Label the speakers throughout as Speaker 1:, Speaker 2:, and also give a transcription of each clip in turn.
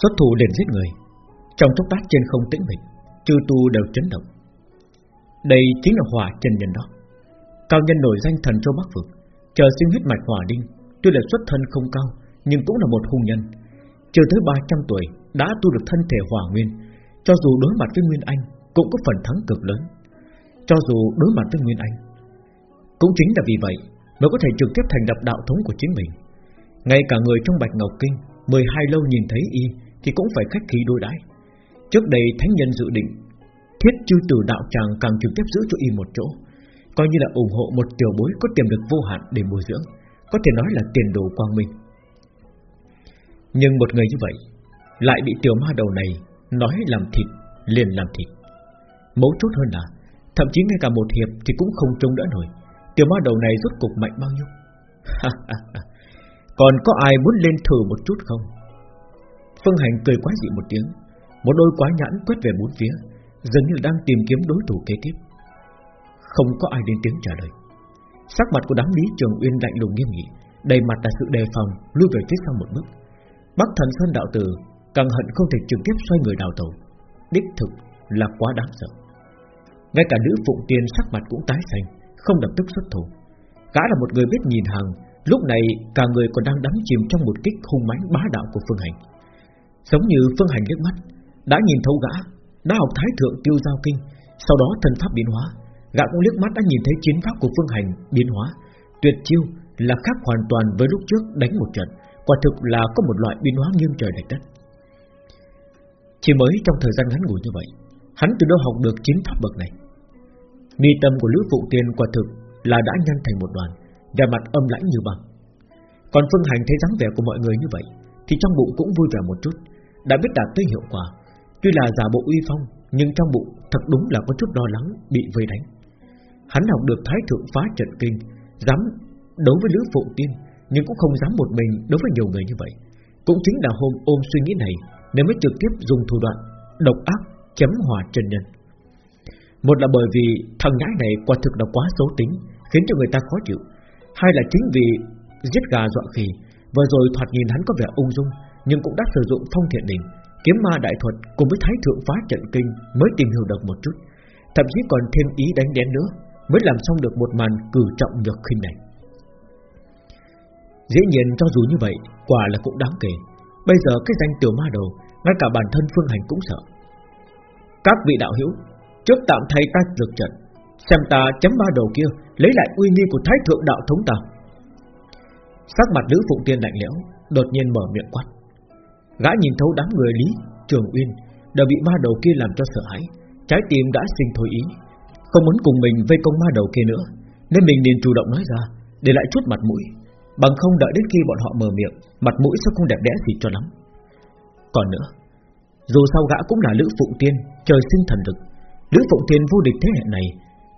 Speaker 1: Xuất thủ liền giết người. Trong chốc lát trên không tĩnh mịch, Chư tu đều chấn động. Đây chính là hỏa chân nhân đó. Cao nhân nổi danh thần châu Bắc Vực, Chờ sinh huyết mạch hỏa đinh, Tuy là xuất thân không cao, Nhưng cũng là một hung nhân. Chưa tới 300 tuổi, Đã tu được thân thể hỏa nguyên, Cho dù đối mặt với Nguyên Anh, Cũng có phần thắng cực lớn. Cho dù đối mặt với Nguyên Anh, Cũng chính là vì vậy Mới có thể trực tiếp thành lập đạo thống của chính mình. Ngay cả người trong Bạch Ngọc Kinh 12 lâu nhìn thấy y thì cũng phải khách khí đối đãi. Trước đây thánh nhân dự định, Thiết chư tử đạo tràng càng trực tiếp giữ cho y một chỗ, Coi như là ủng hộ một tiểu bối có tiềm lực vô hạn để bồi dưỡng, Có thể nói là tiền đồ quang minh. Nhưng một người như vậy, Lại bị tiểu ma đầu này Nói làm thịt, liền làm thịt. Mấu chốt hơn là, Thậm chí ngay cả một hiệp thì cũng không trông đỡ nổi. Tiểu ma đầu này rốt cục mạnh bao nhiêu? Còn có ai muốn lên thử một chút không? Phương Hành cười quá dị một tiếng. Một đôi quá nhãn quét về bốn phía, Dường như đang tìm kiếm đối thủ kế tiếp. Không có ai lên tiếng trả lời. Sắc mặt của đám Lý Trường Uyên lạnh lùng nghiêm nghị, Đầy mặt là sự đề phòng, Lui về phía sau một bước. Bắc thần Sơn đạo tử Càng hận không thể trực tiếp xoay người đào tàu Đích thực là quá đáng sợ. Ngay cả nữ phụng tiên sắc mặt cũng tái xanh, Không lập tức xuất thủ. Gã là một người biết nhìn hàng, Lúc này cả người còn đang đắm chìm trong một kích hung mãnh bá đạo của Phương Hành. Giống như Phương Hành liếc mắt, Đã nhìn thấu gã, Đã học thái thượng tiêu giao kinh, Sau đó thần pháp biến hóa. Gã cũng liếc mắt đã nhìn thấy chiến pháp của Phương Hành biến hóa. Tuyệt chiêu là khác hoàn toàn với lúc trước đánh một trận, Quả thực là có một loại biến hóa nghiêng trời lệch đất. Chỉ mới trong thời gian ngắn ngủi như vậy, Hắn từ đâu học được chiến pháp bậc này? Mi tâm của Lữ Phụ Tiên quả thực là đã nhăn thành một đoàn, Vẻ mặt âm lãnh như băng. Còn Phương Hành thấy dáng vẻ của mọi người như vậy, Thì trong bụng cũng vui vẻ một chút. Đã biết đạt tới hiệu quả. Tuy là giả bộ uy phong, Nhưng trong bụng thật đúng là có chút lo lắng, Bị vây đánh. Hắn học được thái thượng phá trận kinh, Dám đấu với Lữ Phụ Tiên, Nhưng cũng không dám một mình đối với nhiều người như vậy. Cũng chính là hôm ôm suy nghĩ này, Nên mới trực tiếp dùng thủ đoạn Độc ác chấm hòa trần nhân. Một là bởi vì thằng nhãi này quả thực là quá xấu tính, Khiến cho người ta khó chịu. Hai là chính vì giết gà dọa khỉ, Vừa rồi thoạt nhìn hắn có vẻ ung dung nhưng cũng đã sử dụng phong thiện đình Kiếm ma đại thuật cùng với thái thượng phá trận kinh Mới tìm hiểu được một chút. Thậm chí còn thêm ý đánh đén nữa, Mới làm xong được một màn cử trọng nhược khinh này. Dĩ nhiên cho dù như vậy, Quả là cũng đáng kể. Bây giờ cái danh tiểu ma đầu, Ngay cả bản thân Phương Hành cũng sợ. Các vị đạo hữu, Trước tạm thay ta dược trận, Xem ta chấm ma đầu kia Lấy lại uy nghi của thái thượng đạo thống ta. Sắc mặt nữ phụng tiên lạnh lẽo, Đột nhiên mở miệng quát. Gã nhìn thấu đám người Lý Trường Uyên Đều bị ma đầu kia làm cho sợ hãi. Trái tim đã sinh thôi ý. Không muốn cùng mình vây công ma đầu kia nữa Nên mình liền chủ động nói ra Để lại chút mặt mũi. Bằng không đợi đến khi bọn họ mở miệng Mặt mũi sẽ không đẹp đẽ gì cho lắm. Còn nữa Dù sao gã cũng là Lữ Phụng Tiên Trời sinh thần lực. Lữ Phụng Tiên vô địch thế hệ này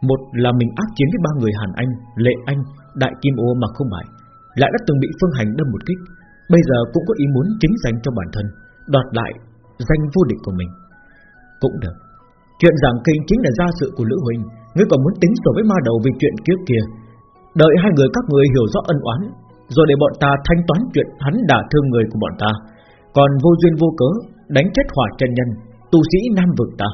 Speaker 1: một là mình ác chiến với ba người Hàn Anh, Lệ Anh, Đại Kim Ô mà không bại, lại đã từng bị Phương Hành đâm một kích, bây giờ cũng có ý muốn chính danh cho bản thân, đoạt lại danh vô địch của mình. Cũng được. Chuyện giảng kinh chính là gia sự của Lữ Huỳnh, ngươi còn muốn tính sổ với ma đầu vì chuyện kiếp kia. Đợi hai người các người hiểu rõ ân oán, rồi để bọn ta thanh toán chuyện hắn đả thương người của bọn ta. Còn vô duyên vô cớ đánh chết hỏa chân nhân, tu sĩ nam vực ta.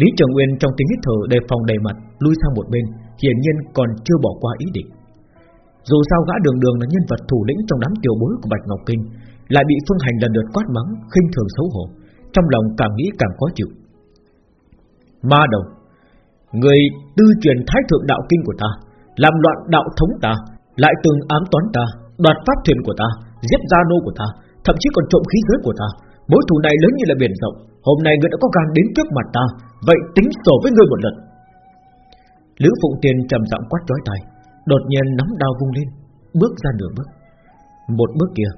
Speaker 1: Lý Trường Nguyên trong tiếng hít thở đề phòng đầy mặt lui sang một bên, hiển nhiên còn chưa bỏ qua ý định. Dù sao gã đường đường là nhân vật thủ lĩnh trong đám tiểu bối của Bạch Ngọc Kinh, lại bị Phương Hành lần lượt quát mắng, khinh thường xấu hổ, trong lòng càng nghĩ càng khó chịu. Ma đầu, người tư truyền thái thượng đạo kinh của ta, làm loạn đạo thống ta, lại từng ám toán ta, đoạt pháp thuyền của ta, giết gia nô của ta, thậm chí còn trộm khí giới của ta, mối thù này lớn như là biển rộng. Hôm nay người đã có gan đến trước mặt ta, Vậy tính sổ với ngươi một lần Lữ Phụng Tiên trầm giọng quát chói tai Đột nhiên nắm đao vung lên, Bước ra nửa bước. Một bước kia,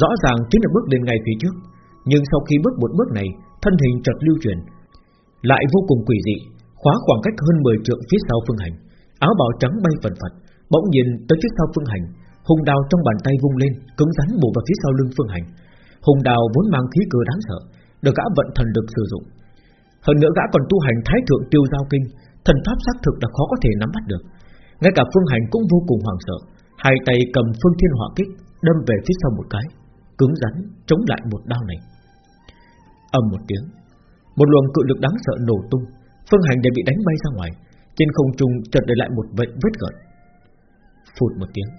Speaker 1: Rõ ràng chính là bước lên ngay phía trước, Nhưng sau khi bước một bước này, Thân hình chợt lưu chuyển, Lại vô cùng quỷ dị, Khóa khoảng cách hơn 10 trượng phía sau Phương Hành. Áo bào trắng bay phần phật, Bỗng nhìn tới phía sau Phương Hành Hùng đao trong bàn tay vung lên, Cứng rắn bổ vào phía sau lưng Phương Hành. Hùng đao vốn mang khí cơ đáng sợ, Được gã vận thần được sử dụng. Hơn nữa gã còn tu hành thái thượng tiêu giao kinh, Thần pháp xác thực là khó có thể nắm bắt được. Ngay cả phương hành cũng vô cùng hoảng sợ. Hai tay cầm phương thiên hỏa kích, Đâm về phía sau một cái, Cứng rắn chống lại một đao này. Âm một tiếng, Một luồng cự lực đáng sợ nổ tung. Phương hành đều bị đánh bay ra ngoài, Trên không trung chợt để lại một vệt vết gợn. Phụt một tiếng,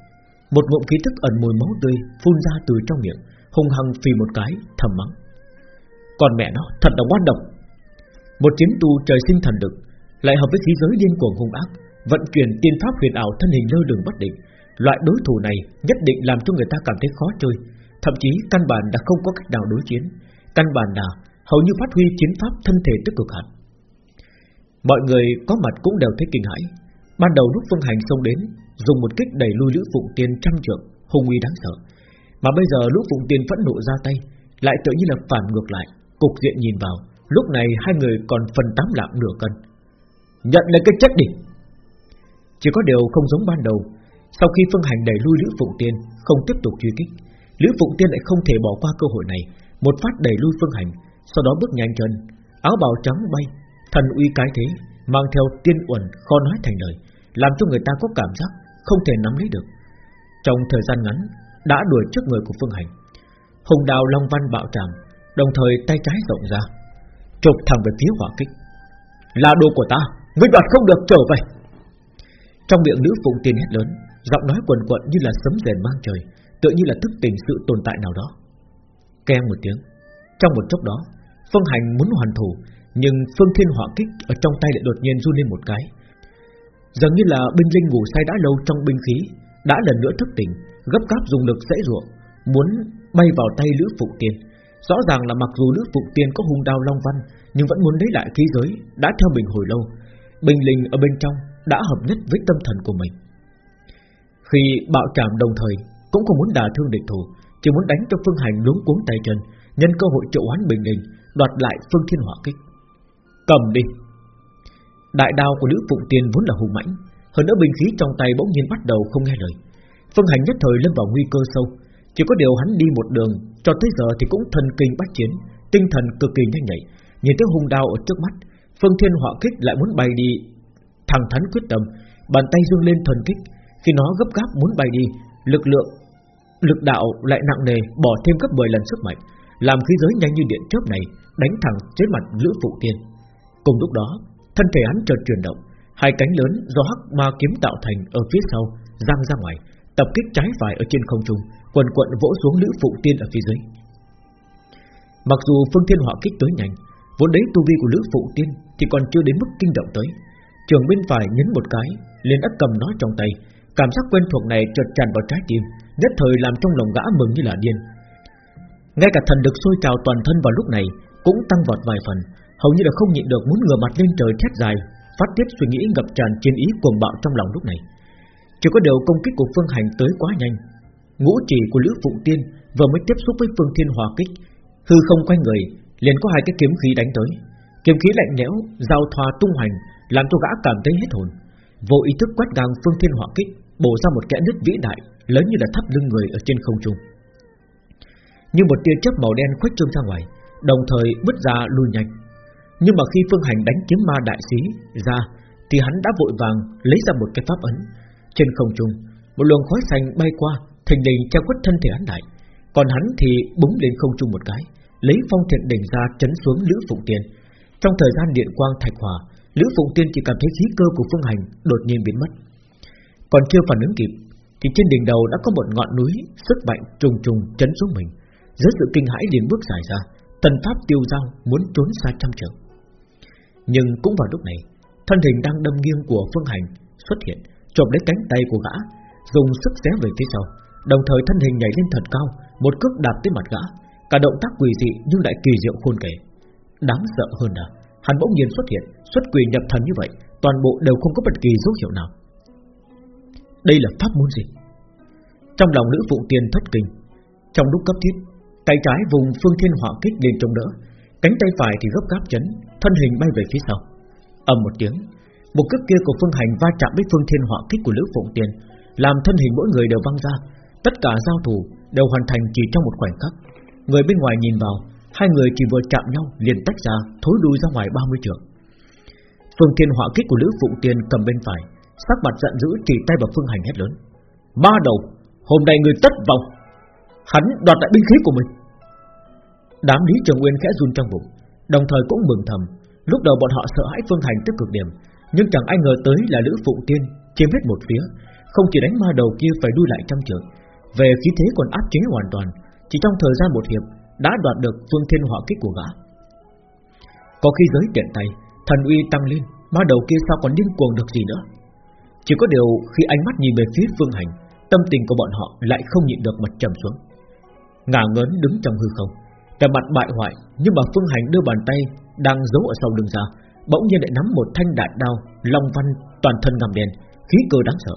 Speaker 1: Một ngụm khí tức ẩn mùi máu tươi Phun ra từ trong miệng, Hung hăng phì một cái, thầm mắng. Còn mẹ nó, thật là ngoan độc. Một chiến tu trời sinh thần lực, Lại hợp với khí giới điên cuồng hung ác Vận chuyển tiên pháp huyền ảo thân hình lơ lửng bất định. Loại đối thủ này nhất định làm cho người ta cảm thấy khó chơi. Thậm chí, căn bản đã không có cách nào đối chiến. Căn bản là hầu như phát huy chiến pháp thân thể tức cực hạn Mọi người có mặt cũng đều thấy kinh hãi. Ban đầu lúc Phương Hành xông đến, Dùng một kích đẩy lui Lữ Phụng Tiên trăm trượng, Hung uy đáng sợ. Mà bây giờ Lữ Phụng Tiên phẫn nộ ra tay, Lại tự như là phản ngược lại, Cục diện nhìn vào. Lúc này hai người còn phần tám lạng nửa cân. Nhận lấy cái chết đi! Chỉ có điều không giống ban đầu. Sau khi Phương Hành đẩy lui Lữ Phụng Tiên, Không tiếp tục truy kích, Lữ Phụng Tiên lại không thể bỏ qua cơ hội này. Một phát đẩy lui Phương Hành, Sau đó bước nhanh chân, Áo bào trắng bay Thần uy cái thế, Mang theo tiên uẩn khó nói thành lời, Làm cho người ta có cảm giác Không thể nắm lấy được. Trong thời gian ngắn, Đã đuổi trước người của Phương Hành. Hùng đào long văn bạo tràng Đồng thời tay trái rộng ra Trục thẳng về phía hỏa kích. Là đồ của ta, Ngươi đoạt không được, trở về! Trong miệng nữ phụng tiên hét lớn, Giọng nói quần quận như là sấm rền mang trời, Tựa như là thức tỉnh sự tồn tại nào đó. Keng một tiếng, Trong một chốc đó, Phương Hành muốn hoàn thủ, Nhưng Phương Thiên Hỏa Kích Ở trong tay lại đột nhiên run lên một cái. Dường như là binh linh ngủ say đã lâu trong binh khí, Đã lần nữa thức tỉnh, Gấp gáp dùng lực dễ ruộng, Muốn bay vào tay Lữ Phụng Tiên. Rõ ràng là mặc dù Lữ Phụng Tiên có hung đao long văn, Nhưng vẫn muốn lấy lại khí giới, Đã theo mình hồi lâu. Bình linh ở bên trong đã hợp nhất với tâm thần của mình Khi bạo trảm đồng thời cũng không muốn đả thương địch thủ, chỉ muốn đánh cho Phương Hành luống cuống tay chân, nhân cơ hội triệu hoán bình đình, đoạt lại Phương Thiên Hỏa kích. Cầm đi. Đại đao của Lữ Phụng Tiên vốn là hùng mãnh, hơn nữa binh khí trong tay bỗng nhiên bắt đầu không nghe lời. Phương Hành nhất thời lâm vào nguy cơ sâu, chỉ có điều hắn đi một đường, cho tới giờ thì cũng thần kinh bắt chiến, tinh thần cực kỳ nhanh nhạy, nhìn thấy hung đao ở trước mắt, Phương Thiên Hỏa kích lại muốn bay đi, thẳng thắn quyết tâm, bàn tay dương lên thần kích, khi nó gấp gáp muốn bay đi, lực lượng Lực đạo lại nặng nề Bỏ thêm gấp 10 lần sức mạnh Làm khí giới nhanh như điện chớp này Đánh thẳng trên mặt Lữ Phụ Tiên. Cùng lúc đó Thân thể hắn chợt chuyển động Hai cánh lớn do hắc ma kiếm tạo thành Ở phía sau giang ra ngoài Tập kích trái phải ở trên không trung Quần quận vỗ xuống Lữ Phụ Tiên ở phía dưới. Mặc dù phương thiên họa kích tới nhanh Vốn đấy tu vi của Lữ Phụ Tiên Thì còn chưa đến mức kinh động tới Trường bên phải nhấn một cái, liền đã cầm nó trong tay. Cảm giác quen thuộc này chợt tràn vào trái tim, Nhất thời làm trong lòng gã mừng như là điên. Ngay cả thần được sôi trào toàn thân vào lúc này Cũng tăng vọt vài phần, Hầu như là không nhịn được muốn ngửa mặt lên trời thét dài, Phát tiết suy nghĩ ngập tràn chiến ý cuồng bạo trong lòng lúc này. Chỉ có điều công kích của Phương Hành tới quá nhanh. Ngũ chỉ của Lữ Phụng Tiên Vừa mới tiếp xúc với Phương Thiên Hòa Kích, Hư không quanh người, liền có hai cái kiếm khí đánh tới. Kiếm khí lạnh lẽo Giao thoa tung hành Làm cho gã cảm thấy hết hồn Vô ý thức quét ngang Phương Thiên Hỏa Kích bổ ra một kẽ nứt vĩ đại lớn như là thắt lưng người ở trên không trung. Như một tia chớp màu đen khuếch trương ra ngoài, đồng thời bứt ra lùi nhanh. Nhưng mà khi Phương Hành đánh kiếm ma đại sĩ ra, thì hắn đã vội vàng lấy ra một cái pháp ấn. Trên không trung, một luồng khói xanh bay qua, thình lình che quất thân thể hắn lại. Còn hắn thì búng lên không trung một cái, lấy phong thiện đỉnh ra chấn xuống Lữ Phụng tiền. Trong thời gian điện quang thạch hòa, Lữ Phụng Tiên chỉ cảm thấy khí cơ của Phương Hành đột nhiên biến mất. Còn chưa phản ứng kịp Thì trên đỉnh đầu đã có một ngọn núi Sức mạnh trùng trùng chấn xuống mình. Dưới sự kinh hãi liền bước dài ra Tần pháp tiêu dao muốn trốn xa trăm trường Nhưng cũng vào lúc này Thân hình đang đâm nghiêng của Phương Hành Xuất hiện chộp lấy cánh tay của gã Dùng sức xé về phía sau. Đồng thời thân hình nhảy lên thật cao Một cước đạp tới mặt gã. Cả động tác quỷ dị nhưng lại kỳ diệu khôn kể. Đáng sợ hơn là Hắn bỗng nhiên xuất hiện, Xuất quỷ nhập thần như vậy, Toàn bộ đều không có bất kỳ dấu hiệu nào. Đây là pháp môn gì? Trong lòng nữ phụ tiền thất kinh, Trong lúc cấp thiết, Tay trái vùng phương thiên hỏa kích lên chống đỡ, Cánh tay phải thì gấp gáp chấn, Thân hình bay về phía sau. Ầm một tiếng, Một cước kia của phương hành va chạm với phương thiên hỏa kích của lữ phụng tiền Làm thân hình mỗi người đều văng ra, Tất cả giao thủ đều hoàn thành chỉ trong một khoảnh khắc. Người bên ngoài nhìn vào Hai người chỉ vừa chạm nhau, liền tách ra, Thối đuôi ra ngoài 30 trượng Phương thiên hỏa kích của Lữ Phụng Tiên cầm bên phải, Sắc mặt giận dữ chỉ tay vào Phương Hành hét lớn. Ma đầu, Hôm nay người tất vọng. Hắn đoạt lại binh khí của mình. Đám Lý Trường Nguyên khẽ run trong bụng, Đồng thời cũng mừng thầm. Lúc đầu bọn họ sợ hãi Phương Hành tức cực điểm, Nhưng chẳng ai ngờ tới là Lữ Phụng Tiên Chiếm hết một phía, Không chỉ đánh ma đầu kia phải đuôi lại trăm trường. Về khí thế còn áp chế hoàn toàn, Chỉ trong thời gian một hiệp đã đoạt được phương thiên hỏa kích của gã. Có khi giới tiện tay, Thần uy tăng lên Ma đầu kia sao còn điên cuồng được gì nữa? Chỉ có điều khi ánh mắt nhìn về phía Phương Hành, Tâm tình của bọn họ lại không nhịn được mặt trầm xuống. Ngả ngớn đứng trong hư không Cả mặt bại hoại, Nhưng mà Phương Hành đưa bàn tay Đang giấu ở sau lưng ra, Bỗng nhiên lại nắm một thanh đại đao, Long văn, toàn thân ngầm đen, Khí cơ đáng sợ.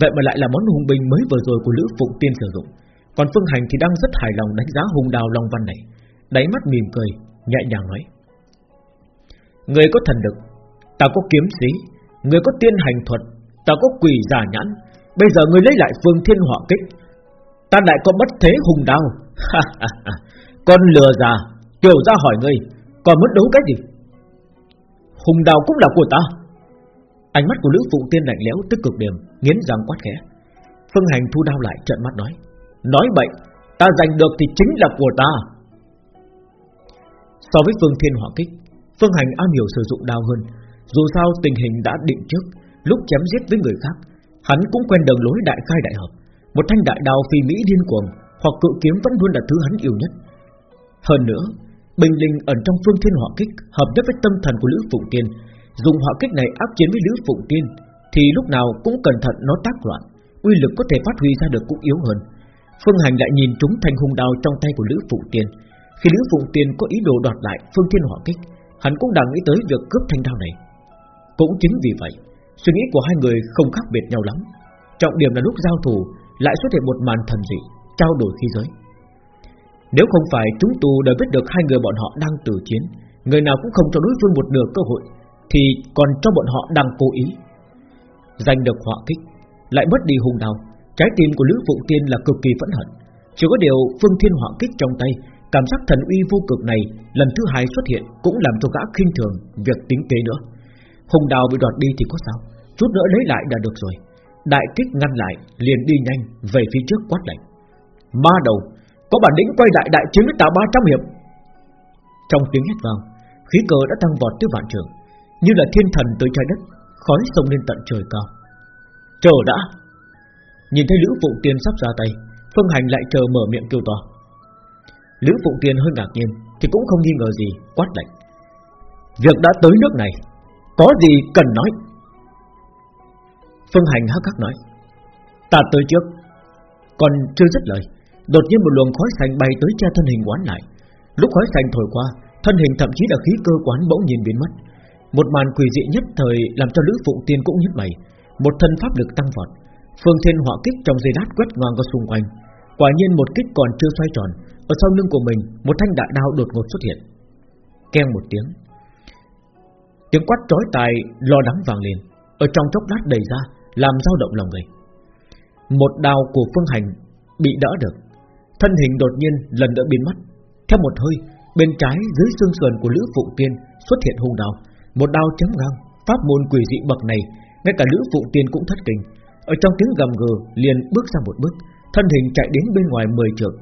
Speaker 1: Vậy mà lại là món hung binh mới vừa rồi của Lữ Phụng Tiên sử dụng. Còn Phương Hành thì đang rất hài lòng đánh giá hung đào Long văn này. Đáy mắt mỉm cười, Nhẹ nhàng nói. Người có thần lực, Ta có kiếm sĩ. Người có tiên hành thuật, Ta có quỷ giả nhãn. Bây giờ người lấy lại phương thiên hỏa kích. Ta lại có bất thế hùng đao Con lừa già Tiểu ra hỏi ngươi Còn muốn đấu cái gì? Hùng đào cũng là của ta. Ánh mắt của Lữ Phụ Tiên lạnh lẽo, tức cực điểm, Nghiến răng quát khẽ. Phương Hành thu đao lại, trợn mắt nói. Nói bệnh Ta giành được thì chính là của ta. So với Phương Thiên Hỏa Kích Phương Hành am hiểu sử dụng đao hơn. Dù sao tình hình đã định trước Lúc chém giết với người khác Hắn cũng quen đường lối đại khai đại hợp. Một thanh đại đao phi mỹ điên cuồng Hoặc cự kiếm vẫn luôn là thứ hắn yêu nhất. Hơn nữa, Bình Linh ẩn trong phương thiên hỏa kích hợp nhất với tâm thần của Lữ Phụng Tiên, dùng hỏa kích này áp chiến với Lữ Phụng Tiên, thì lúc nào cũng cẩn thận nó tác loạn, uy lực có thể phát huy ra được cũng yếu hơn. Phương Hành lại nhìn trúng thanh hung đao trong tay của Lữ Phụng Tiên, khi Lữ Phụng Tiên có ý đồ đoạt lại phương thiên hỏa kích, hắn cũng đang nghĩ tới việc cướp thanh đao này. Cũng chính vì vậy, suy nghĩ của hai người không khác biệt nhau lắm. Trọng điểm là lúc giao thủ lại xuất hiện một màn thần dị, trao đổi khí giới. Nếu không phải chúng tu đã biết được hai người bọn họ đang tử chiến Người nào cũng không cho đối phương một nửa cơ hội Thì còn cho bọn họ đang cố ý Giành được họa kích Lại mất đi hùng đào Trái tim của Lữ Phụng Tiên là cực kỳ phẫn hận. Chỉ có điều phương thiên họa kích trong tay, Cảm giác thần uy vô cực này Lần thứ hai xuất hiện Cũng làm cho gã khinh thường Việc tính kế nữa. Hùng đào bị đoạt đi thì có sao? Chút nữa lấy lại đã được rồi. Đại kích ngăn lại, liền đi nhanh Về phía trước quát lạnh. Ma đầu, có bản lĩnh quay lại đại chiến với ta 300 hiệp. Trong tiếng hét vang, Khí cờ đã tăng vọt tới vạn trường, Như là thiên thần tới trái đất, Khói sông lên tận trời cao. Chờ đã! Nhìn thấy Lữ Phụng Tiên sắp ra tay, Phương Hành lại chờ mở miệng kêu to. Lữ Phụng Tiên hơi ngạc nhiên, Thì cũng không nghi ngờ gì, quát lạnh. Việc đã tới nước này, Có gì cần nói? Phương Hành hắc hắc nói. Ta tới trước, Còn chưa dứt lời, Đột nhiên một luồng khói xanh bay tới che thân hình quán lại. Lúc khói xanh thổi qua, Thân hình thậm chí là khí cơ quán bỗng nhiên biến mất. Một màn quỷ dị nhất thời Làm cho Lữ Phụng Tiên cũng nhíu mày, Một thân pháp lực tăng vọt Phương thiên hỏa kích trong dây đát quét ngang qua xung quanh. Quả nhiên một kích còn chưa xoay tròn, Ở sau lưng của mình, Một thanh đại đao đột ngột xuất hiện. Keng một tiếng. Tiếng quát trói tai lo lắng vang lên, Ở trong chốc lát đầy ra, Làm dao động lòng người. Một đao của phương hành Bị đỡ được. Thân hình đột nhiên lần nữa biến mất. Theo một hơi, Bên trái dưới xương sườn của Lữ Phụ Tiên Xuất hiện hung đao. Một đao chém ngang, Pháp môn quỷ dị bậc này, Ngay cả Lữ Phụ Tiên cũng thất kinh. Ở trong tiếng gầm gừ, liền bước ra một bước, Thân hình chạy đến bên ngoài mười trượng,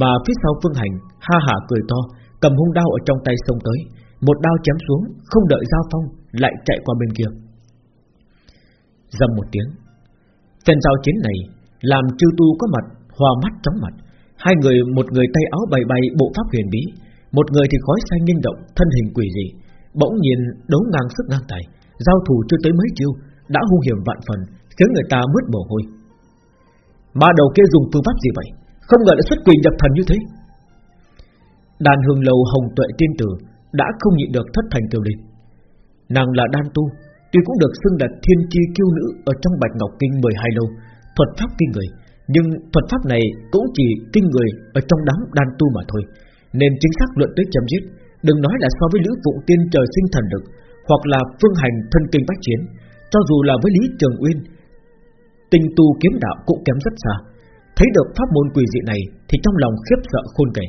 Speaker 1: Mà phía sau phương hành Ha hả cười to, Cầm hung đao ở trong tay xông tới. Một đao chém xuống, Không đợi giao phong, Lại chạy qua bên kia. Dầm một tiếng Trận giao chiến này Làm chư tu có mặt Hòa mắt chóng mặt. Hai người, một người tay áo bày bày bộ pháp huyền bí, Một người thì khói xanh linh động, Thân hình quỷ dị, Bỗng nhiên đấu ngang sức ngang tài. Giao thủ chưa tới mấy chiêu, Đã hung hiểm vạn phần Khiến người ta mướt mồ hôi. Ma đầu kia dùng phương pháp gì vậy? Không ngờ đã xuất quỷ nhập thần như thế. Đàn hương lầu hồng tuệ tiên tử Đã không nhịn được thất thành tiêu linh Nàng là đan tu, Tuy cũng được xưng là thiên chi kiêu nữ Ở trong bạch ngọc kinh 12 lâu, Thuật pháp kinh người, nhưng thuật pháp này cũng chỉ kinh người Ở trong đám đan tu mà thôi. Nên chính xác luận tới chấm dứt, Đừng nói là so với Lữ Phụng Tiên trời sinh thần lực, Hoặc là phương hành thân kinh bách chiến, Cho dù là với Lý Trường Uyên Tinh tu kiếm đạo cũng kém rất xa Thấy được pháp môn quỷ dị này Thì trong lòng khiếp sợ khôn kể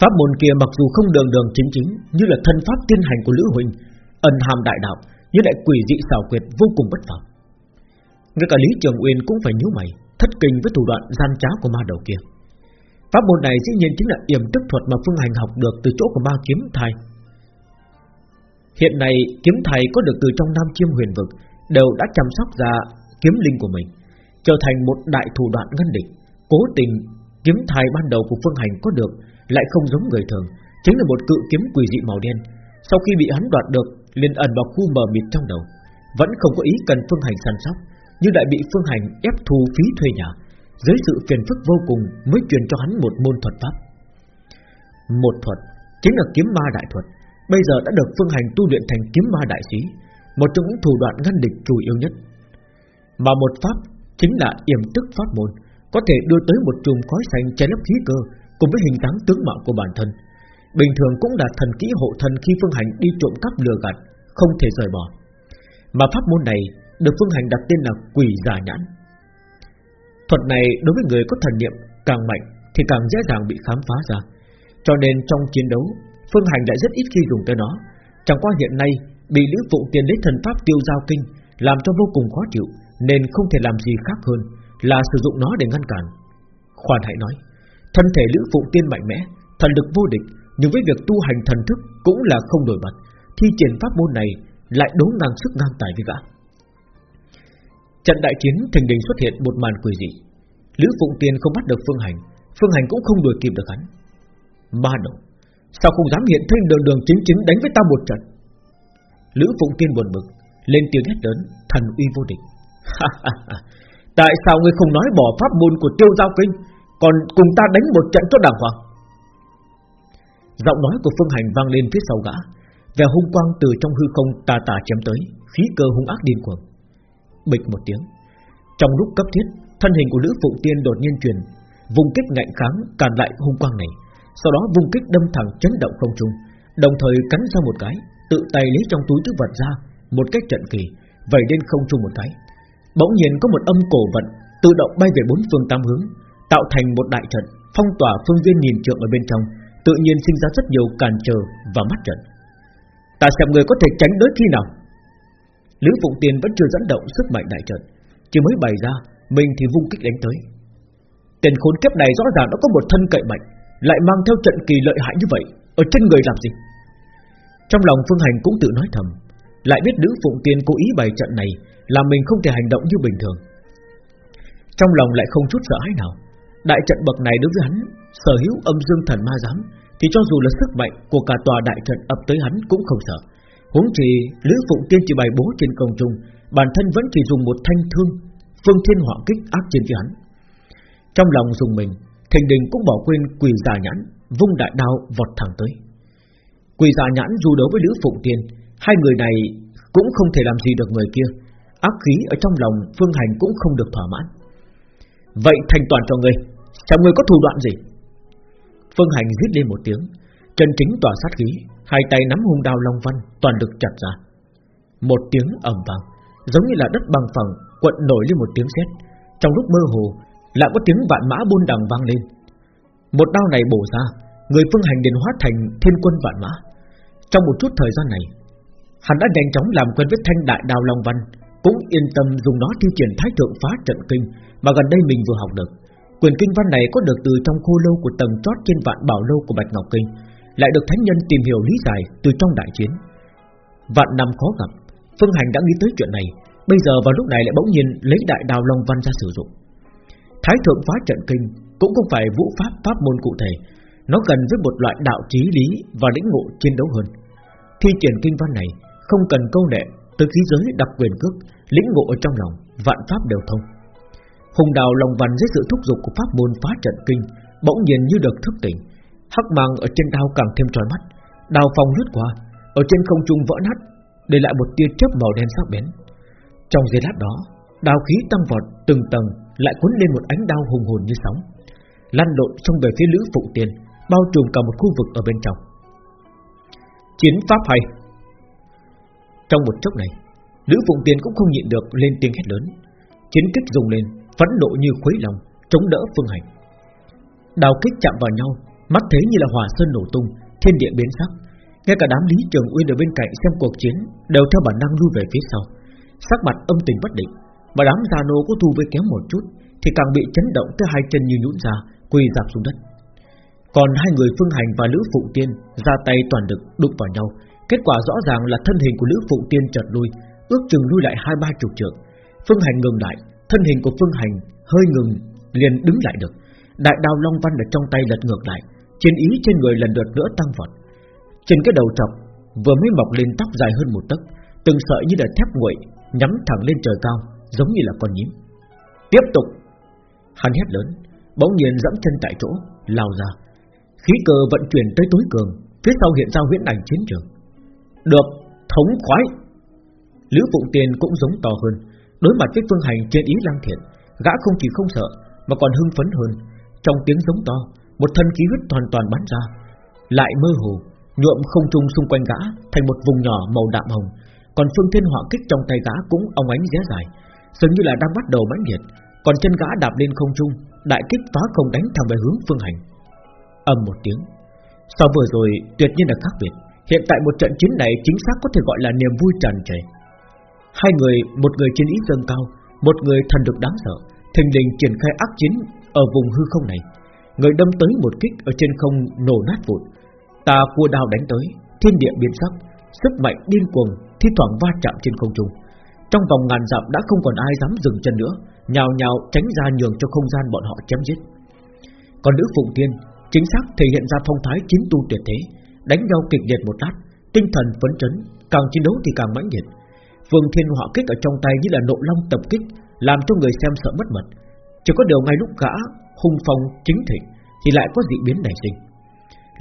Speaker 1: Pháp môn kia mặc dù không đường đường chính chính Như là thân pháp tiên hành của Lữ Huỳnh, Ẩn hàm đại đạo như lại quỷ dị xảo quyệt vô cùng bất phàm Ngay cả Lý Trường Uyên cũng phải nhíu mày, thất kinh với thủ đoạn gian trá của ma đầu kia. Pháp môn này dĩ nhiên chính là yểm tức thuật mà Phương Hành học được từ chỗ của ma kiếm thai. Hiện nay kiếm thầy có được từ trong Nam Chiêm huyền vực, đều đã chăm sóc ra kiếm linh của mình, trở thành một đại thủ đoạn ngăn địch. Cố tình kiếm thầy ban đầu của Phương Hành có được lại không giống người thường, chính là một cự kiếm quỷ dị màu đen. Sau khi bị hắn đoạt được, liền ẩn vào khu mờ mịt trong đầu, vẫn không có ý cần Phương Hành săn sóc, nhưng lại bị Phương Hành ép thu phí thuê nhà, dưới sự phiền phức vô cùng mới truyền cho hắn một môn thuật pháp. Một thuật chính là kiếm ma đại thuật, bây giờ đã được Phương Hành tu luyện thành kiếm ma đại sĩ, một trong những thủ đoạn ngăn địch chủ yếu nhất. Mà một pháp chính là yểm tức pháp môn, có thể đưa tới một chùm khói xanh che lấp khí cơ cùng với hình dáng tướng mạo của bản thân. Bình thường cũng là thần kỹ hộ thần khi Phương Hành đi trộm cắp lừa gạt, không thể rời bỏ. Mà pháp môn này được Phương Hành đặt tên là quỷ giả nhãn. Thuật này đối với người có thần niệm càng mạnh thì càng dễ dàng bị khám phá ra. Cho nên trong chiến đấu, Phương Hành lại rất ít khi dùng tới nó. Chẳng qua hiện nay bị Lữ Phụng Tiền lấy thần pháp tiêu giao kinh làm cho vô cùng khó chịu, nên không thể làm gì khác hơn là sử dụng nó để ngăn cản. Khoan hãy nói, thân thể Lữ Phụng Tiên mạnh mẽ, thần lực vô địch, nhưng với việc tu hành thần thức cũng là không đổi bật. Thi triển pháp môn này lại đấu ngang sức ngang tài với gã. Trận đại chiến thình đình xuất hiện một màn quỷ dị. Lữ Phụng Tiên không bắt được Phương Hành, Phương Hành cũng không đuổi kịp được hắn. Ma đầu, sao không dám hiện thân đường đường chính chính đánh với ta một trận? Lữ Phụng Tiên buồn bực, lên tiếng hét lớn, thần uy vô địch. Tại sao ngươi không nói bỏ pháp môn của Tiêu Giao Kinh, còn cùng ta đánh một trận cho đàng hoàng? Giọng nói của Phương Hành vang lên phía sau gã, vẻ hung quang từ trong hư không tà tà chém tới, khí cơ hung ác điên cuồng. Bịch một tiếng, trong lúc cấp thiết, thân hình của Lữ Phụng Tiên đột nhiên truyền, vùng kích ngạnh kháng cản lại hung quang này, sau đó vùng kích đâm thẳng chấn động không trung, đồng thời cắn ra một cái, tự tay lấy trong túi thứ vật ra một cách trận kỳ, vẩy lên không trung một cái. Bỗng nhiên có một âm cổ vận tự động bay về bốn phương tám hướng, tạo thành một đại trận, phong tỏa phương viên nhìn trượng ở bên trong, tự nhiên sinh ra rất nhiều cản trở và mắt trận. Ta xem người có thể tránh đối khi nào. Lữ Phụng Tiên vẫn chưa dẫn động sức mạnh đại trận, chỉ mới bày ra, mình thì vung kích đánh tới. Tên khốn kiếp này rõ ràng nó có một thân cậy mạnh, lại mang theo trận kỳ lợi hại như vậy, ở trên người làm gì? Trong lòng Phương Hành cũng tự nói thầm, lại biết Lữ Phụng Tiên cố ý bày trận này, làm mình không thể hành động như bình thường. Trong lòng lại không chút sợ hãi nào, đại trận bậc này đối với hắn, sở hữu âm dương thần ma giám, thì cho dù là sức mạnh của cả tòa đại trận ập tới hắn cũng không sợ. Huống chi Lữ Phụng Tiên chỉ bày bố trên công trung, bản thân vẫn chỉ dùng một thanh thương, phương thiên hỏa kích áp trên phía hắn. Trong lòng dùng mình, Thình Đình cũng bỏ quên quỳ già nhãn, vung đại đao vọt thẳng tới. Quỳ già nhãn dù đấu với Lữ Phụng Tiên, hai người này cũng không thể làm gì được người kia. Ác khí ở trong lòng Phương Hành cũng không được thỏa mãn. Vậy thành toàn cho ngươi, xem ngươi có thủ đoạn gì? Phương Hành giết lên một tiếng, chân chính tỏa sát khí, hai tay nắm hung đao long văn, toàn lực chặt ra. Một tiếng ầm vang, giống như là đất bằng phẳng quận nổi lên một tiếng sét. Trong lúc mơ hồ, lại có tiếng vạn mã buôn đằng vang lên. Một đao này bổ ra, người Phương Hành liền hóa thành thiên quân vạn mã. Trong một chút thời gian này, hắn đã nhanh chóng làm quen với thanh đại đào long văn, cũng yên tâm dùng nó tiêu triển thái thượng phá trận kinh mà gần đây mình vừa học được. Quyền kinh văn này có được từ trong khô lâu của tầng chót trên vạn bảo lâu của Bạch Ngọc Kinh, lại được thánh nhân tìm hiểu lý giải từ trong đại chiến. Vạn năm khó gặp, Phương Hành đã nghĩ tới chuyện này, bây giờ vào lúc này lại bỗng nhiên lấy đại đào long văn ra sử dụng. Thái thượng phá trận kinh cũng không phải vũ pháp pháp môn cụ thể, nó gần với một loại đạo trí lý và lĩnh ngộ chiến đấu hơn. Thi triển kinh văn này không cần câu nệ, từ khí giới đặc quyền cước, lĩnh ngộ ở trong lòng, vạn pháp đều thông. Hùng đào lòng văn dưới sự thúc giục của pháp môn phá trận kinh, bỗng nhiên như được thức tỉnh, hắc mang ở trên đao càng thêm trói mắt, đao phong lướt qua, ở trên không trung vỡ nát, để lại một tia chớp màu đen sắc bén. Trong giây lát đó, đao khí tăng vọt từng tầng, lại cuốn lên một ánh đao hùng hồn như sóng, lăn lộn xông về phía lữ phụng tiền, bao trùm cả một khu vực ở bên trong. Chiến pháp hay. Trong một chốc này, Lữ Phụng Tiên cũng không nhịn được lên tiếng hét lớn, chiến kích dùng lên, phẫn nộ như khuấy lòng, chống đỡ phương hành. Đào kích chạm vào nhau, mắt thấy như là hỏa sơn nổ tung, thiên địa biến sắc. Ngay cả đám Lý Trường Uyên ở bên cạnh xem cuộc chiến đều theo bản năng lui về phía sau, sắc mặt âm tình bất định. Mà đám già nô có thu với kéo một chút, thì càng bị chấn động tới hai chân như nhũn ra, quỳ dạp xuống đất. Còn hai người Phương Hành và Lữ Phụng Tiên ra tay toàn lực đụng vào nhau, kết quả rõ ràng là thân hình của Lữ Phụng Tiên chợt lui, ước chừng lui lại hai ba chục trượng. Phương Hành ngừng lại, thân hình của Phương Hành hơi ngừng liền đứng lại được. Đại đao long văn ở trong tay lật ngược lại, chiến ý trên người lần lượt nữa tăng vọt. Trên cái đầu trọc vừa mới mọc lên tóc dài hơn một tấc, từng sợi như là thép nguội nhắm thẳng lên trời cao, giống như là con nhím. Tiếp tục! Hắn hét lớn, bỗng nhiên dẫm chân tại chỗ, lao ra. Khí cơ vận chuyển tới tối cường, phía sau hiện ra huyễn ảnh chiến trường. Được, thống khoái! Lữ Phụng Tiền cũng giống to hơn, đối mặt với phương hành trên ý lăng thiện, gã không chỉ không sợ mà còn hưng phấn hơn. Trong tiếng giống to, một thân khí huyết hoàn toàn bắn ra, lại mơ hồ nhuộm không trung xung quanh gã thành một vùng nhỏ màu đạm hồng, còn phương thiên họa kích trong tay gã cũng ông ánh ré dài, dường như là đang bắt đầu mãnh liệt, còn chân gã đạp lên không trung, đại kích phá không đánh thẳng về hướng phương hành. ầm một tiếng, sau vừa rồi tuyệt nhiên là khác biệt, hiện tại một trận chiến này chính xác có thể gọi là niềm vui tràn trề. Hai người, một người chiến ý dâng cao, một người thần lực đáng sợ, thình lình triển khai ác chiến ở vùng hư không này. Người đâm tới một kích ở trên không nổ nát vụn, ta cua đao đánh tới, thiên địa biến sắc, sức mạnh điên cuồng thi thoảng va chạm trên không trung. Trong vòng ngàn dặm đã không còn ai dám dừng chân nữa, nhào nhào tránh ra nhường cho không gian bọn họ chém giết. Còn nữ phụng tiên chính xác thể hiện ra phong thái chiến tu tuyệt thế, đánh nhau kịch liệt một lát, tinh thần phấn chấn, càng chiến đấu thì càng mãnh liệt. Vương Thiên Họa kích ở trong tay như là nộ long tập kích, làm cho người xem sợ mất mật. Chỉ có điều ngay lúc gã hung phong chính thịnh thì lại có dị biến nảy sinh.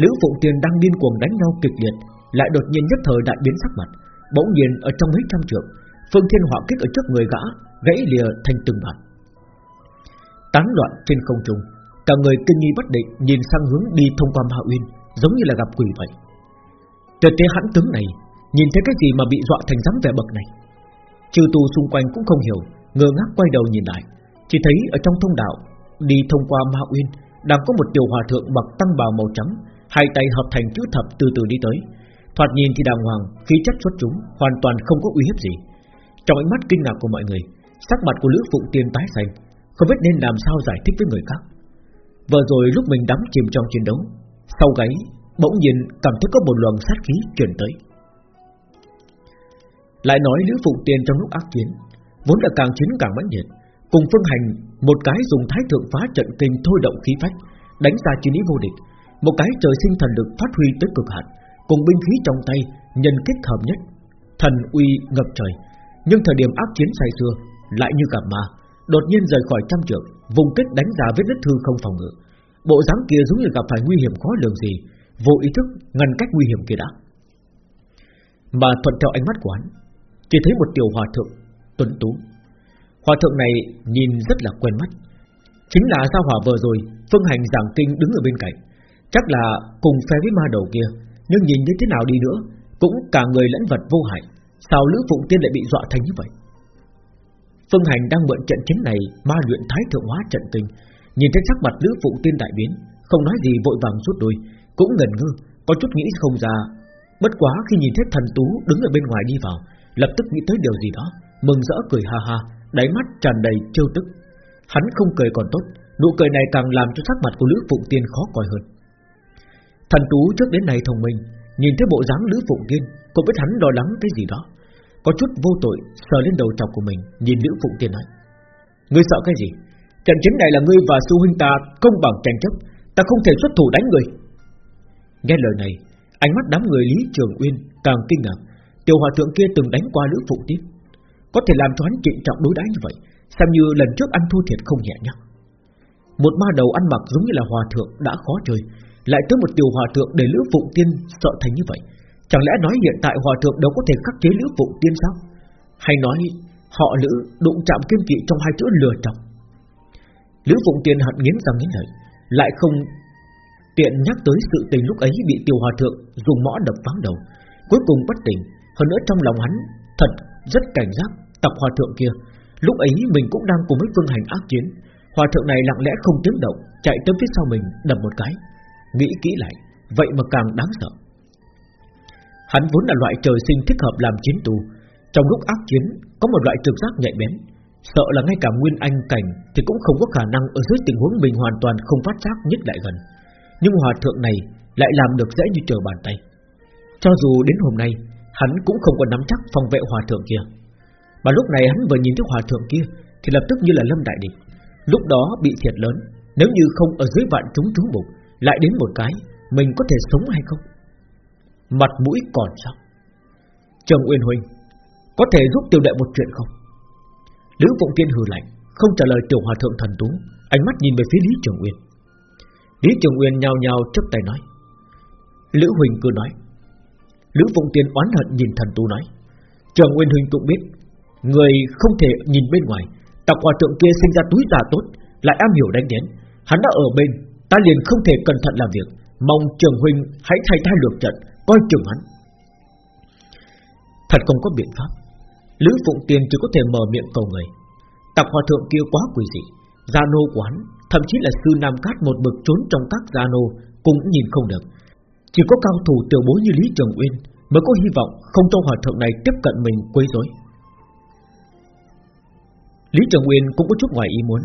Speaker 1: Lữ Phụng Tiền đang điên cuồng đánh nhau kịch liệt, lại đột nhiên nhất thời đại biến sắc mặt, bỗng nhiên ở trong mấy trăm trượng, Phương Thiên Họa kích ở trước người gã, gãy lìa thành từng đoạn. Tán loạn trên không trung, cả người kinh nghi bất định nhìn sang hướng đi thông qua Ma Uyên, giống như là gặp quỷ vậy. Tuyệt thế hãn tướng này, nhìn thấy cái gì mà bị dọa thành dáng vẻ bậc này? Chư tu xung quanh cũng không hiểu, ngơ ngác quay đầu nhìn lại, chỉ thấy ở trong thông đạo đi thông qua Ma Uyên đang có một tiểu hòa thượng mặc tăng bào màu trắng, hai tay hợp thành chữ thập từ từ đi tới. Thoạt nhìn thì đàng hoàng, khí chất xuất chúng, hoàn toàn không có uy hiếp gì. Trong ánh mắt kinh ngạc của mọi người, sắc mặt của Lữ Phụng Tiên tái xanh, không biết nên làm sao giải thích với người khác. Vừa rồi lúc mình đắm chìm trong chiến đấu, sau gáy bỗng nhiên cảm thấy có một luồng sát khí truyền tới. Lại nói Lữ Phụng Tiên trong lúc ác chiến, vốn là càng chiến càng mãnh liệt, cùng Phương Hành một cái dùng thái thượng phá trận kinh thôi động khí phách, đánh ra chiến ý vô địch, một cái trời sinh thần lực phát huy tới cực hạn, cùng binh khí trong tay nhân kết hợp nhất, thần uy ngập trời. Nhưng thời điểm ác chiến say xưa lại như gặp ma, đột nhiên rời khỏi trăm trượng, vùng kích đánh ra vết nứt thư không phòng ngự. Bộ dáng kia giống như gặp phải nguy hiểm khó lường gì, vô ý thức ngăn cách nguy hiểm kia đã. Mà thuận theo ánh mắt của hắn, chỉ thấy một tiểu hòa thượng tuấn tú. Hòa thượng này nhìn rất là quen mắt, chính là sao hỏa vừa rồi phương hành giảng kinh đứng ở bên cạnh, chắc là cùng phe với ma đầu kia, nhưng nhìn như thế nào đi nữa, cũng cả người lẫn vật vô hại, sao Lữ Phụng Tiên lại bị dọa thành như vậy? Phương Hành đang mượn trận chiến này ma luyện thái thượng hóa trận kinh, nhìn thấy sắc mặt Lữ phụ Tiên đại biến, không nói gì vội vàng rút đuôi, cũng ngần ngơ, có chút nghĩ không ra. Bất quá khi nhìn thấy thần tú đứng ở bên ngoài đi vào, lập tức nghĩ tới điều gì đó, mừng rỡ cười ha ha, đáy mắt tràn đầy trêu tức. Hắn không cười còn tốt, nụ cười này càng làm cho sắc mặt của Lữ Phụng Tiên khó coi hơn. Thần tú trước đến nay thông minh, nhìn thấy bộ dáng Lữ Phụng Tiên, cũng biết hắn lo lắng cái gì đó, có chút vô tội sờ lên đầu chọc của mình, nhìn Lữ Phụng Tiên nói: "Ngươi sợ cái gì? Trận chiến này là ngươi và sư huynh ta công bằng tranh chấp, ta không thể xuất thủ đánh người." Nghe lời này, ánh mắt đám người Lý Trường Uyên càng kinh ngạc. Tiểu hòa thượng kia từng đánh qua Lữ Phụng Tiên, có thể làm cho hắn trịnh trọng đối đãi như vậy, xem như lần trước ăn thua thiệt không nhẹ nhàng. Một ma đầu ăn mặc giống như là hòa thượng đã khó chơi, lại tới một tiểu hòa thượng để Lữ Phụng Tiên sợ thành như vậy. Chẳng lẽ nói hiện tại hòa thượng đâu có thể khắc chế Lữ Phụng Tiên sao? Hay nói họ Lữ đụng chạm kiên kỵ trong hai chữ lừa trọng. Lữ Phụng Tiên hận nghiến răng nghiến lợi, lại không tiện nhắc tới sự tình lúc ấy bị tiểu hòa thượng dùng mõ đập vắng đầu, cuối cùng bất tỉnh. Hơn nữa trong lòng hắn thật rất cảnh giác tập hòa thượng kia. Lúc ấy mình cũng đang cùng với phương hành ác chiến, hòa thượng này lặng lẽ không tiếng động chạy tới phía sau mình đập một cái. Nghĩ kỹ lại, vậy mà càng đáng sợ. Hắn vốn là loại trời sinh thích hợp làm chiến tù, trong lúc ác chiến có một loại trực giác nhạy bén, sợ là ngay cả nguyên anh cảnh thì cũng không có khả năng ở dưới tình huống mình hoàn toàn không phát giác nhất lại gần. Nhưng hòa thượng này lại làm được dễ như trở bàn tay. Cho dù đến hôm nay, Hắn cũng không có nắm chắc phòng vệ hòa thượng kia. Mà lúc này hắn vừa nhìn thấy hòa thượng kia Thì lập tức như là lâm đại địch. Lúc đó bị thiệt lớn, Nếu như không ở dưới vạn chúng trúng bụng Lại đến một cái, Mình có thể sống hay không? Mặt mũi còn sao? Trần Uyên Huynh Có thể giúp tiểu đệ một chuyện không? Lữ Phụng Tiên hừ lạnh, Không trả lời tiểu hòa thượng thần tú, Ánh mắt nhìn về phía Lý Trường Uyên. Lý Trường Uyên nhào nhào chấp tay nói. Lữ Huỳnh cứ nói. Lữ Phụng Tiên oán hận nhìn thần tú nói. Trường uyên Huỳnh cũng biết, Người không thể nhìn bên ngoài. Tạc hòa thượng kia sinh ra túi già tốt, Lại am hiểu đánh đến Hắn đã ở bên, Ta liền không thể cẩn thận làm việc. Mong Trường Huynh hãy thay thay lược trận, Coi chừng hắn. Thật không có biện pháp. Lữ Phụng Tiên chỉ có thể mở miệng cầu người. Tặc hòa thượng kia quá quỷ dị. Gia nô của hắn, Thậm chí là sư Nam Cát một bực trốn trong các gia nô, Cũng nhìn không được. Chỉ có cao thủ tiểu bối như Lý Trường Uyên Mới có hy vọng không cho hòa thượng này tiếp cận mình quấy rối. Lý Trường Uyên cũng có chút ngoài ý muốn,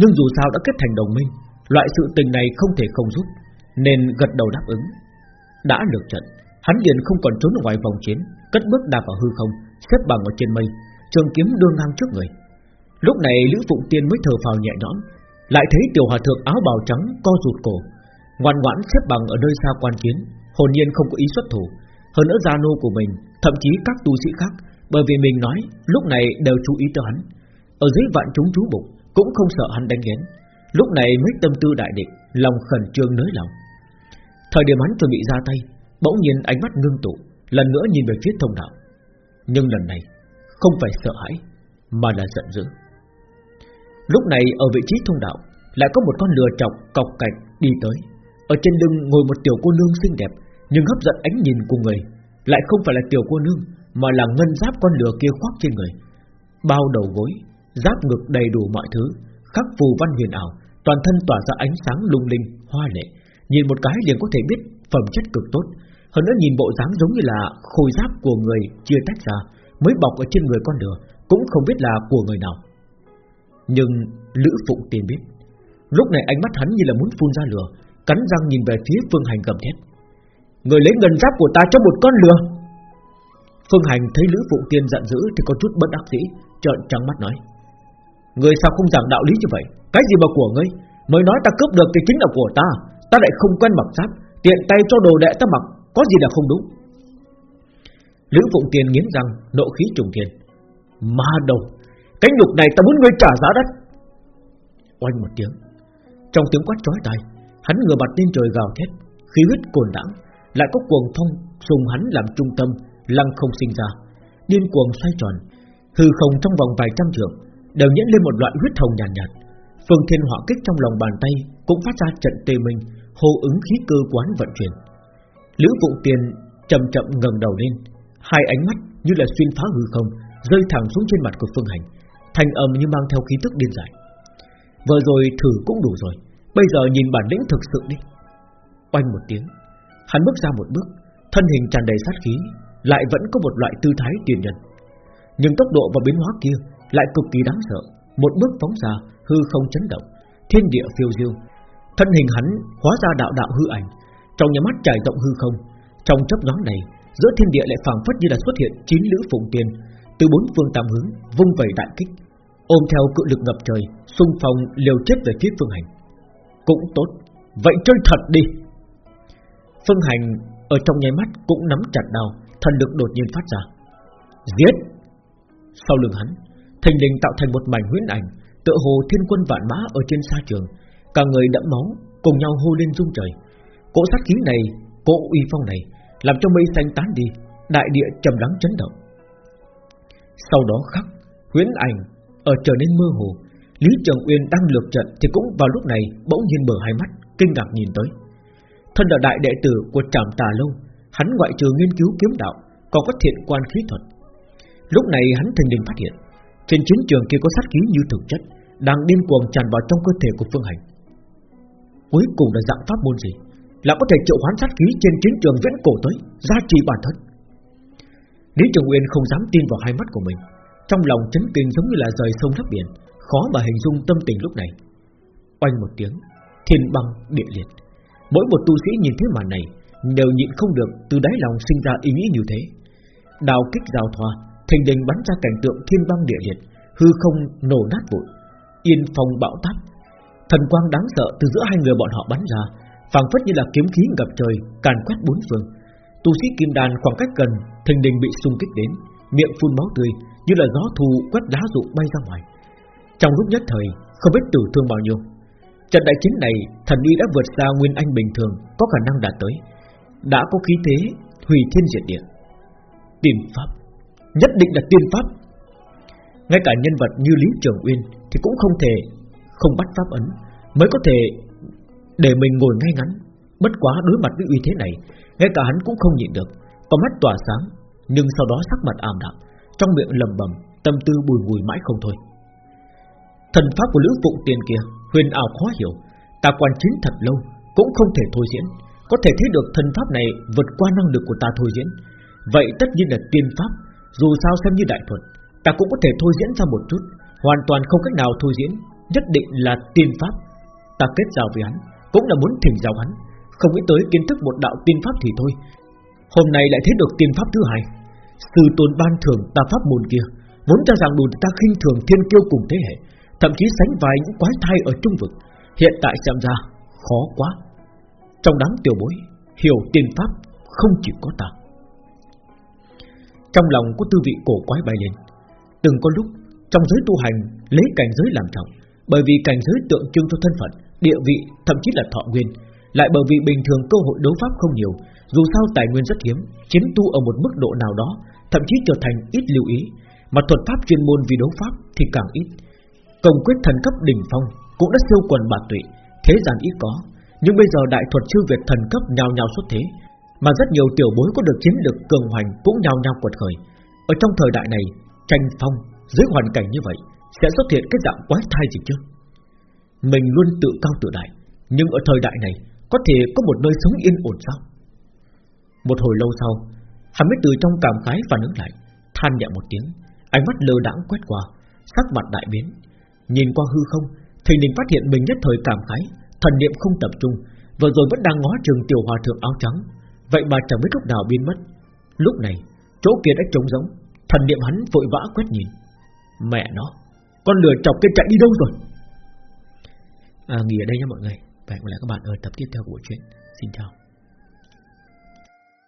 Speaker 1: Nhưng dù sao đã kết thành đồng minh, Loại sự tình này không thể không giúp Nên gật đầu đáp ứng. Đã lược trận, Hắn liền không còn trốn ở ngoài vòng chiến, Cất bước đạp vào hư không. Xếp bằng ở trên mây, Trường kiếm đưa ngang trước người. Lúc này Lữ Phụng Tiên mới thở phào nhẹ nhõm, Lại thấy tiểu hòa thượng áo bào trắng co rụt cổ, Ngoan ngoãn xếp bằng ở nơi xa quan chiến, Hồn nhiên không có ý xuất thủ. Hơn nữa gia nô của mình, Thậm chí các tu sĩ khác, Bởi vì mình nói, lúc này đều chú ý tới hắn. Ở dưới vạn chúng chú bụng, Cũng không sợ hắn đánh ghén Lúc này mới tâm tư đại định, Lòng khẩn trương nới lòng Thời điểm hắn chuẩn bị ra tay, Bỗng nhiên ánh mắt ngưng tụ, Lần nữa nhìn về phía thông đạo. Nhưng lần này không phải sợ hãi Mà là giận dữ. Lúc này ở vị trí thông đạo Lại có một con lừa chọc cọc cạch đi tới. Ở trên lưng ngồi một tiểu cô nương xinh đẹp Nhưng hấp dẫn ánh nhìn của người. Lại không phải là tiểu cô nương Mà là ngân giáp con lừa kia khoác trên người. Bao đầu gối Giáp ngực đầy đủ mọi thứ Khắc phù văn huyền ảo Toàn thân tỏa ra ánh sáng lung linh, hoa lệ. Nhìn một cái liền có thể biết phẩm chất cực tốt. Hơn nữa nhìn bộ dáng giống như là Khôi giáp của người chia tách ra, Mới bọc ở trên người con lừa, Cũng không biết là của người nào. Nhưng Lữ Phụng Tiên biết, Lúc này ánh mắt hắn như là muốn phun ra lửa, Cắn răng nhìn về phía Phương Hành gầm thét. Người lấy ngân giáp của ta cho một con lừa! Phương Hành thấy Lữ Phụng Tiên giận dữ Thì có chút bất đắc dĩ, Trợn trắng mắt nói. Người sao không giảng đạo lý như vậy? Cái gì mà của ngươi? Mới nói ta cướp được thì chính là của ta Ta lại không quen mặc giáp, Tiện tay cho đồ đệ ta mặc có gì là không đúng? Lữ Phụng Tiên nghiến răng Nộ khí trùng thiên. Ma đầu cái nhục này ta muốn ngươi trả giá đắt. Oanh một tiếng. Trong tiếng quát chói tai Hắn ngửa mặt lên trời gào thét Khí huyết cồn đẳng Lại có cuồng phong dùng hắn làm trung tâm Lăng không sinh ra. Điên cuồng xoay tròn Hư không trong vòng vài trăm trượng Đều nhẫn lên một loại huyết hồng nhàn nhạt, nhạt. Phương thiên hỏa kích trong lòng bàn tay Cũng phát ra trận tê minh Hô ứng khí cơ quán vận chuyển. Lữ vụ tiền chậm chậm ngẩng đầu lên, Hai ánh mắt như là xuyên phá hư không, Rơi thẳng xuống trên mặt của Phương Hành, Thanh âm như mang theo khí tức điên dại. Vừa rồi thử cũng đủ rồi, Bây giờ nhìn bản lĩnh thực sự đi. Oanh một tiếng, Hắn bước ra một bước, Thân hình tràn đầy sát khí, Lại vẫn có một loại tư thái tiền nhân. Nhưng tốc độ và biến hóa kia Lại cực kỳ đáng sợ, Một bước phóng ra, hư không chấn động, Thiên địa phiêu diêu. Thân hình hắn hóa ra đạo đạo hư ảnh trong nhà mắt trải rộng hư không Trong chấp gió này Giữa thiên địa lại phảng phất như là xuất hiện chín lữ phụng tiền từ bốn phương tam hướng vung vẩy đại kích, ôm theo cự lực ngập trời, xung phong liều chết về phía Phương Hành. Cũng tốt, vậy chơi thật đi. Phương Hành ở trong nháy mắt cũng nắm chặt đao, thần lực đột nhiên phát ra. Giết! Sau lưng hắn, thành đình tạo thành một mảnh huyễn ảnh, tựa hồ thiên quân vạn mã ở trên sa trường, cả người đẫm máu, cùng nhau hô lên rung trời. Cỗ sát khí này, cỗ uy phong này, làm cho mây xanh tán đi, đại địa trầm lắng chấn động. Sau đó khắc Huyễn ảnh ở trở nên mơ hồ. Lý Trường Uyên đang lược trận Thì cũng vào lúc này bỗng nhiên mở hai mắt Kinh ngạc nhìn tới. Thân là đại đệ tử của Trạm Tà Lâu Hắn ngoại trừ nghiên cứu kiếm đạo Còn có thiện quan khí thuật. Lúc này hắn thình đình phát hiện Trên chiến trường kia có sát khí như thực chất Đang điên cuồng tràn vào trong cơ thể của Phương Hành. Cuối cùng là dạng pháp môn gì? Là có thể triệu hoán sát khí trên chiến trường viễn cổ tới Gia trì bản thân. Lý Trường Nguyên không dám tin vào hai mắt của mình. Trong lòng chấn kinh giống như là rời sông lấp biển, Khó mà hình dung tâm tình lúc này. Oanh một tiếng, Thiên băng địa liệt. Mỗi một tu sĩ nhìn thấy màn này Đều nhịn không được từ đáy lòng sinh ra ý nghĩ như thế. Đào kích giao thoa, Thình đình bắn ra cảnh tượng thiên băng địa liệt, Hư không nổ nát vụn, Yên phong bão táp. Thần quang đáng sợ từ giữa hai người bọn họ bắn ra phảng phất như là kiếm khí ngập trời, càn quét bốn phương. Tu sĩ kim đàn khoảng cách gần thình đình bị xung kích đến, miệng phun máu tươi, như là gió thu quét lá rụng bay ra ngoài. Trong lúc nhất thời, không biết tử thương bao nhiêu. Trận đại chiến này, thần y đã vượt xa nguyên anh bình thường, có khả năng đạt tới. Đã có khí thế, hủy thiên diệt địa. Tiên pháp. Nhất định là tiên pháp. Ngay cả nhân vật như lý trường uyên thì cũng không thể không bắt pháp ấn, mới có thể để mình ngồi ngay ngắn, Bất quá đối mặt với uy thế này, Ngay cả hắn cũng không nhịn được. Có mắt tỏa sáng, Nhưng sau đó sắc mặt ảm đạm, Trong miệng lầm bầm, Tâm tư bùi ngùi mãi không thôi. Thần pháp của Lữ Phụng Tiền kia, Huyền ảo khó hiểu, Ta quan chiến thật lâu, Cũng không thể thôi diễn. Có thể thấy được thần pháp này vượt qua năng lực của ta thôi diễn. Vậy tất nhiên là tiên pháp, Dù sao xem như đại thuật, Ta cũng có thể thôi diễn ra một chút, Hoàn toàn không cách nào thôi diễn, Nhất định là tiên pháp. Ta kết giao với hắn cũng là muốn thỉnh giáo hắn, Không nghĩ tới kiến thức một đạo tiên pháp thì thôi. Hôm nay lại thấy được tiên pháp thứ hai. Sư tôn ban thường ta pháp môn kia, Vốn cho rằng đủ ta khinh thường thiên kiêu cùng thế hệ, Thậm chí sánh vài những quái thai ở trung vực, Hiện tại xem ra khó quá. Trong đám tiểu bối, Hiểu tiên pháp không chỉ có ta. Trong lòng của tư vị cổ quái bay lên. Từng có lúc, Trong giới tu hành, lấy cảnh giới làm trọng, Bởi vì cảnh giới tượng trưng cho thân phận địa vị, thậm chí là thọ nguyên, lại bởi vì bình thường cơ hội đấu pháp không nhiều, dù sao tài nguyên rất hiếm, chiến tu ở một mức độ nào đó, thậm chí trở thành ít lưu ý, mà thuật pháp chuyên môn vì đấu pháp thì càng ít. Công quyết thần cấp đỉnh phong cũng đã siêu quần bạt tụy, thế gian ít có, nhưng bây giờ đại thuật siêu việt thần cấp nhào nhào xuất thế, mà rất nhiều tiểu bối có được chiến lược cường hoành cũng nhào nhào quật khởi. Ở trong thời đại này, tranh phong dưới hoàn cảnh như vậy sẽ xuất hiện cái dạng quái thai gì chứ? Mình luôn tự cao tự đại. Nhưng ở thời đại này Có thể có một nơi sống yên ổn sao? Một hồi lâu sau Hắn mới từ trong cảm khái phản ứng lại Than nhẹ một tiếng Ánh mắt lơ đãng quét qua Sắc mặt đại biến. Nhìn qua hư không Thì mình phát hiện mình nhất thời cảm khái Thần niệm không tập trung Vừa rồi vẫn đang ngó trường tiểu hòa thượng áo trắng. Vậy mà chẳng biết lúc nào biến mất. Lúc này chỗ kia đã trống rỗng, Thần niệm hắn vội vã quét nhìn. Mẹ nó Con lừa chọc kia chạy đi đâu rồi? À, nghỉ ở đây nha mọi người. Và hẹn gặp lại các bạn ở tập tiếp theo của bộ truyện. Xin chào.